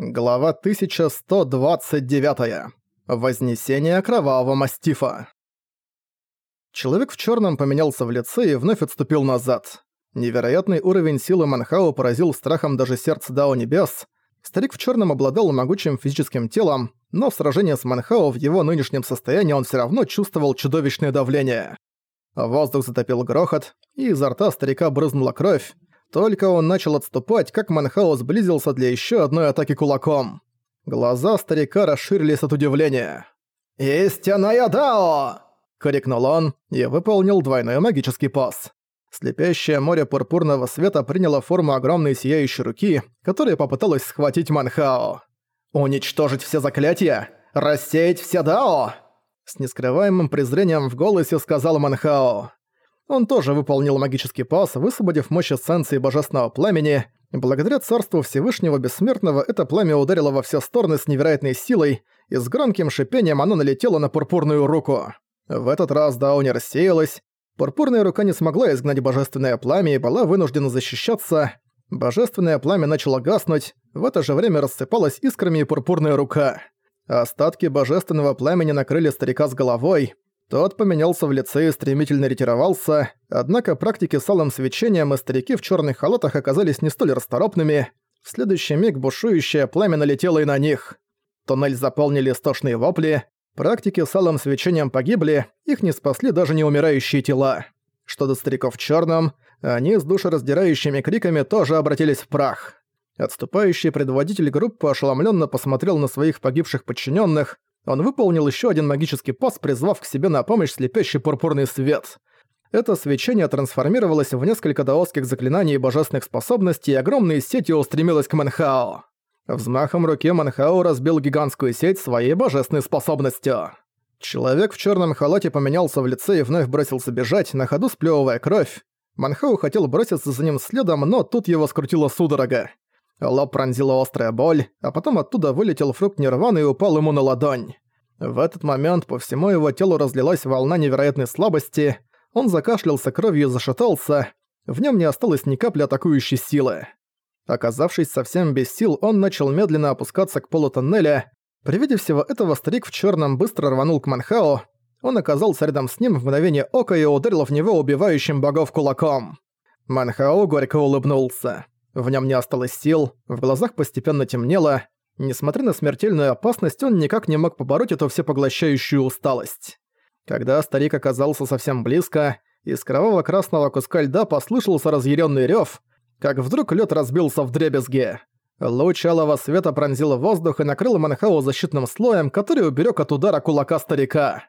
Глава 1129. Вознесение кровавого мастифа. Человек в черном поменялся в лице и вновь отступил назад. Невероятный уровень силы Манхао поразил страхом даже сердце Дао Небес. Старик в черном обладал могучим физическим телом, но в сражении с Манхао в его нынешнем состоянии он все равно чувствовал чудовищное давление. Воздух затопил грохот, и изо рта старика брызнула кровь, только он начал отступать, как Манхао сблизился для еще одной атаки кулаком. Глаза старика расширились от удивления. «Истинная Дао!» — крикнул он и выполнил двойной магический пас. Слепящее море пурпурного света приняло форму огромной сияющей руки, которая попыталась схватить Манхао. «Уничтожить все заклятия? Рассеять все Дао?» С нескрываемым презрением в голосе сказал Манхао. Он тоже выполнил магический пас, высвободив мощь эссенции божественного пламени. Благодаря царству Всевышнего Бессмертного это пламя ударило во все стороны с невероятной силой, и с громким шипением оно налетело на пурпурную руку. В этот раз Дауни рассеялась. Пурпурная рука не смогла изгнать божественное пламя и была вынуждена защищаться. Божественное пламя начало гаснуть, в это же время рассыпалась искрами и пурпурная рука. Остатки божественного пламени накрыли старика с головой, тот поменялся в лице и стремительно ретировался, однако практики с алым свечением и старики в черных халатах оказались не столь расторопными. В следующий миг бушующее пламя налетело и на них. Туннель заполнили истошные вопли, практики с алым свечением погибли, их не спасли даже неумирающие тела. Что до стариков в черном, они с душераздирающими криками тоже обратились в прах. Отступающий предводитель группы ошеломленно посмотрел на своих погибших подчиненных, он выполнил еще один магический пас, призвав к себе на помощь слепящий пурпурный свет. Это свечение трансформировалось в несколько даосских заклинаний и божественных способностей, и огромной сетью устремилось к Манхао. Взмахом руки Манхао разбил гигантскую сеть своей божественной способностью. Человек в черном халате поменялся в лице и вновь бросился бежать, на ходу сплёвывая кровь. Манхау хотел броситься за ним следом, но тут его скрутила судорога. Лоб пронзила острая боль, а потом оттуда вылетел фрукт нирваны и упал ему на ладонь. В этот момент по всему его телу разлилась волна невероятной слабости, он закашлялся кровью и зашатался, в нем не осталось ни капли атакующей силы. Оказавшись совсем без сил, он начал медленно опускаться к полу тоннеля. При виде всего этого старик в черном быстро рванул к Манхао. Он оказался рядом с ним в мгновение ока и ударил в него убивающим богов кулаком. Манхао горько улыбнулся. В нем не осталось сил, в глазах постепенно темнело. Несмотря на смертельную опасность, он никак не мог побороть эту всепоглощающую усталость. Когда старик оказался совсем близко, из кроваво-красного куска льда послышался разъяренный рев, как вдруг лед разбился в дребезге. Луч алого света пронзил воздух и накрыл Манхау защитным слоем, который уберег от удара кулака старика.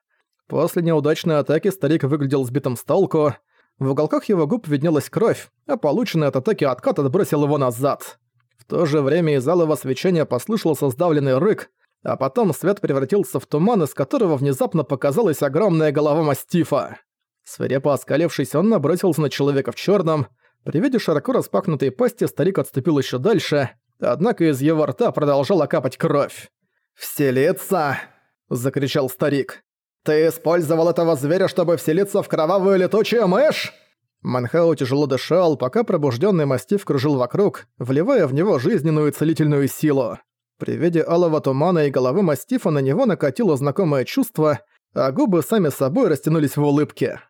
После неудачной атаки старик выглядел сбитым с толку, в уголках его губ виднелась кровь, а полученный от атаки откат отбросил его назад. В то же время из алого свечения послышался сдавленный рык, а потом свет превратился в туман, из которого внезапно показалась огромная голова мастифа. Свирепо оскалившись, он набросился на человека в черном. При виде широко распахнутой пасти старик отступил еще дальше, однако из его рта продолжала капать кровь. «Вселиться!» – закричал старик. «Ты использовал этого зверя, чтобы вселиться в кровавую летучую мышь?» Манхао тяжело дышал, пока пробужденный мастиф кружил вокруг, вливая в него жизненную целительную силу. При виде алого тумана и головы мастифа на него накатило знакомое чувство, а губы сами собой растянулись в улыбке.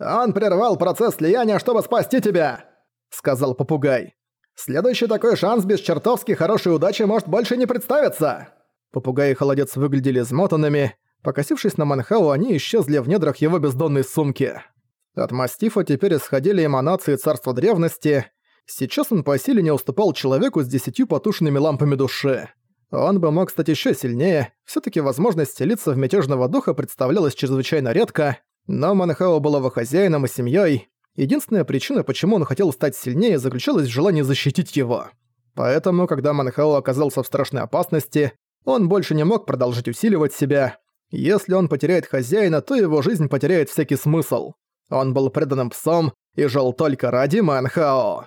«Он прервал процесс слияния, чтобы спасти тебя!» — сказал попугай. «Следующий такой шанс без чертовски хорошей удачи может больше не представиться!» Попугай и холодец выглядели измотанными, Покосившись на Манхау, они исчезли в недрах его бездонной сумки. От мастифа теперь исходили эманации царства древности. Сейчас он по силе не уступал человеку с десятью потушенными лампами души. Он бы мог стать еще сильнее, все таки возможность селиться в мятежного духа представлялась чрезвычайно редко, но Манхао был его хозяином и семьей. Единственная причина, почему он хотел стать сильнее, заключалась в желании защитить его. Поэтому, когда Манхао оказался в страшной опасности, он больше не мог продолжить усиливать себя, если он потеряет хозяина, то его жизнь потеряет всякий смысл. Он был преданным псом и жил только ради Манхао.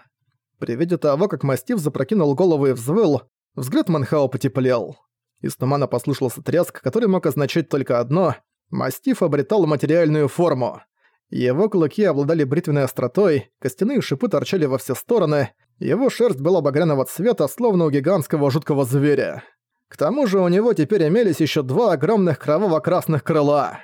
При виде того, как мастиф запрокинул голову и взвыл, взгляд Манхао потеплел. Из тумана послышался треск, который мог означать только одно – мастиф обретал материальную форму. Его клыки обладали бритвенной остротой, костяные шипы торчали во все стороны, Его шерсть была багряного цвета, словно у гигантского жуткого зверя. К тому же у него теперь имелись еще два огромных кроваво-красных крыла.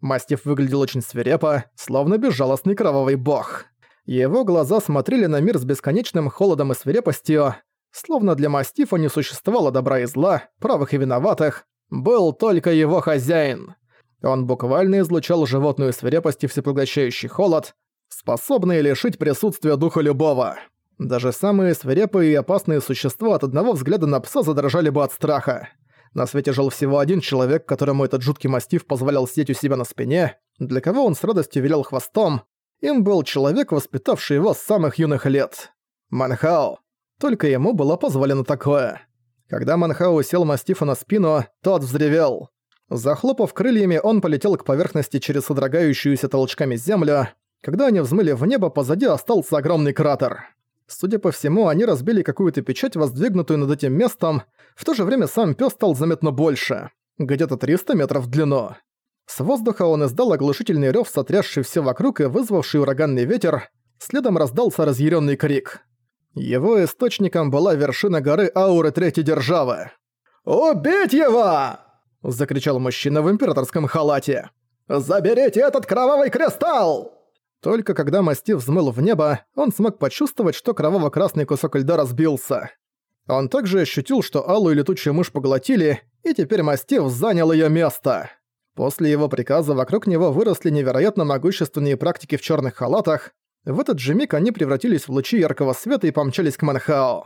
Мастиф выглядел очень свирепо, словно безжалостный кровавый бог. Его глаза смотрели на мир с бесконечным холодом и свирепостью, словно для мастифа не существовало добра и зла, правых и виноватых, был только его хозяин. Он буквально излучал животную свирепость и всепоглощающий холод, способный лишить присутствия духа любого. Даже самые свирепые и опасные существа от одного взгляда на пса задрожали бы от страха. На свете жил всего один человек, которому этот жуткий мастиф позволял сидеть у себя на спине, для кого он с радостью вилял хвостом. Им был человек, воспитавший его с самых юных лет. Манхао. Только ему было позволено такое. Когда Манхао сел мастифа на спину, тот взревел. Захлопав крыльями, он полетел к поверхности через содрогающуюся толчками землю. Когда они взмыли в небо, позади остался огромный кратер. Судя по всему, они разбили какую-то печать, воздвигнутую над этим местом, в то же время сам пес стал заметно больше, где-то 300 метров в длину. С воздуха он издал оглушительный рёв, сотрясший все вокруг и вызвавший ураганный ветер, следом раздался разъяренный крик. Его источником была вершина горы Ауры Третьей Державы. «Убить его!» – закричал мужчина в императорском халате. «Заберите этот кровавый кристалл!» Только когда мастиф взмыл в небо, он смог почувствовать, что кроваво-красный кусок льда разбился. Он также ощутил, что алую летучую мышь поглотили, и теперь мастиф занял её место. После его приказа вокруг него выросли невероятно могущественные практики в чёрных халатах. В этот же миг они превратились в лучи яркого света и помчались к Манхао.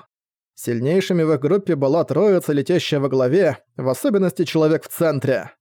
Сильнейшими в их группе была троица, летящая во главе, в особенности человек в центре.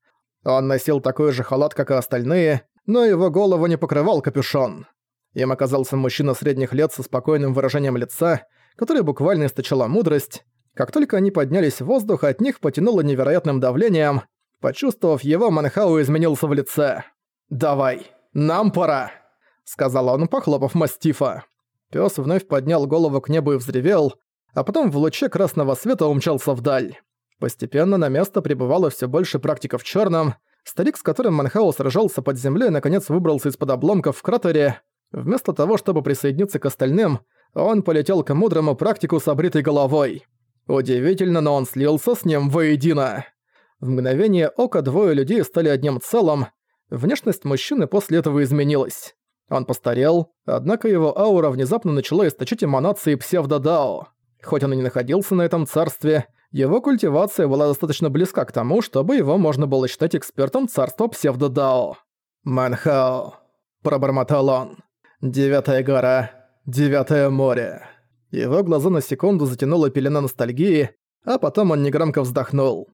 Он носил такой же халат, как и остальные, но его голову не покрывал капюшон. Им оказался мужчина средних лет со спокойным выражением лица, который буквально источала мудрость. Как только они поднялись в воздух, от них потянуло невероятным давлением. Почувствовав его, Манхау изменился в лице. «Давай, нам пора!» — сказал он, похлопав мастифа. Пёс вновь поднял голову к небу и взревел, а потом в луче красного света умчался вдаль. Постепенно на место прибывало все больше практиков в черном, Старик, с которым Манхау сражался под землей, наконец выбрался из-под обломков в кратере. Вместо того, чтобы присоединиться к остальным, он полетел к мудрому практику с обритой головой. Удивительно, но он слился с ним воедино. В мгновение ока двое людей стали одним целым. Внешность мужчины после этого изменилась. Он постарел, однако его аура внезапно начала источать эманации псевдодао. Хоть он и не находился на этом царстве, его культивация была достаточно близка к тому, чтобы его можно было считать экспертом царства псевдодао. «Манхао», – пробормотал он. «Девятая гора, девятое море». Его глаза на секунду затянула пелена ностальгии, а потом он негромко вздохнул.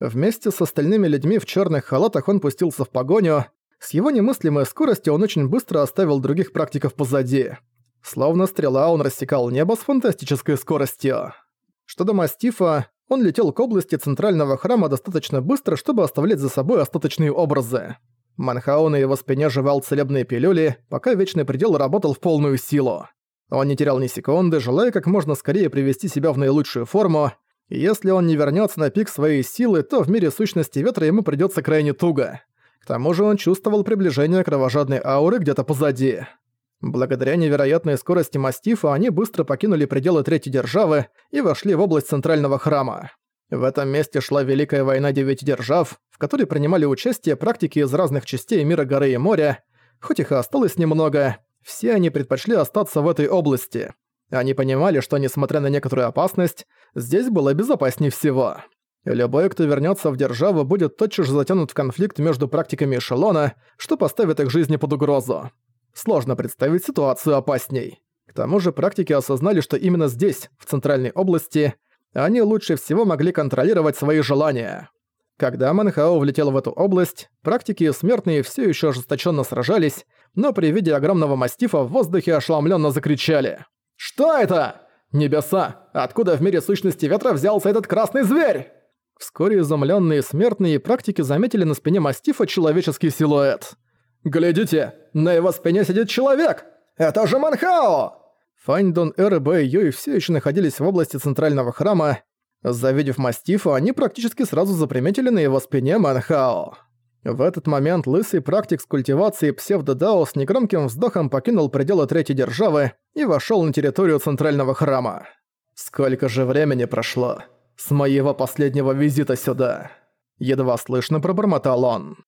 Вместе с остальными людьми в черных халатах он пустился в погоню. С его немыслимой скоростью он очень быстро оставил других практиков позади. Словно стрела он рассекал небо с фантастической скоростью. Что до мастифа, он летел к области центрального храма достаточно быстро, чтобы оставлять за собой остаточные образы. Манхау на его спине жевал целебные пилюли, пока Вечный Предел работал в полную силу. Он не терял ни секунды, желая как можно скорее привести себя в наилучшую форму, и если он не вернется на пик своей силы, то в мире сущности ветра ему придется крайне туго. К тому же он чувствовал приближение кровожадной ауры где-то позади. Благодаря невероятной скорости мастифа они быстро покинули пределы Третьей Державы и вошли в область Центрального Храма. В этом месте шла Великая война Девяти Держав, в которой принимали участие практики из разных частей мира горы и моря. Хоть их и осталось немного, все они предпочли остаться в этой области. Они понимали, что, несмотря на некоторую опасность, здесь было безопаснее всего. Любой, кто вернется в державу, будет тотчас же затянут в конфликт между практиками эшелона, что поставит их жизни под угрозу. Сложно представить ситуацию опасней. К тому же практики осознали, что именно здесь, в центральной области, они лучше всего могли контролировать свои желания. Когда Манхао влетел в эту область, практики и смертные все еще ожесточенно сражались, но при виде огромного мастифа в воздухе ошеломленно закричали. «Что это? Небеса! Откуда в мире сущности ветра взялся этот красный зверь?» Вскоре изумленные смертные практики заметили на спине мастифа человеческий силуэт – «Глядите, на его спине сидит человек! Это же Манхао!» Фаньдон, Эр и Бэй Юй все еще находились в области центрального храма. Завидев мастифа, они практически сразу заприметили на его спине Манхао. В этот момент лысый практик с культивацией псевдодао с негромким вздохом покинул пределы Третьей Державы и вошел на территорию Центрального Храма. Сколько же времени прошло с моего последнего визита сюда? Едва слышно пробормотал он.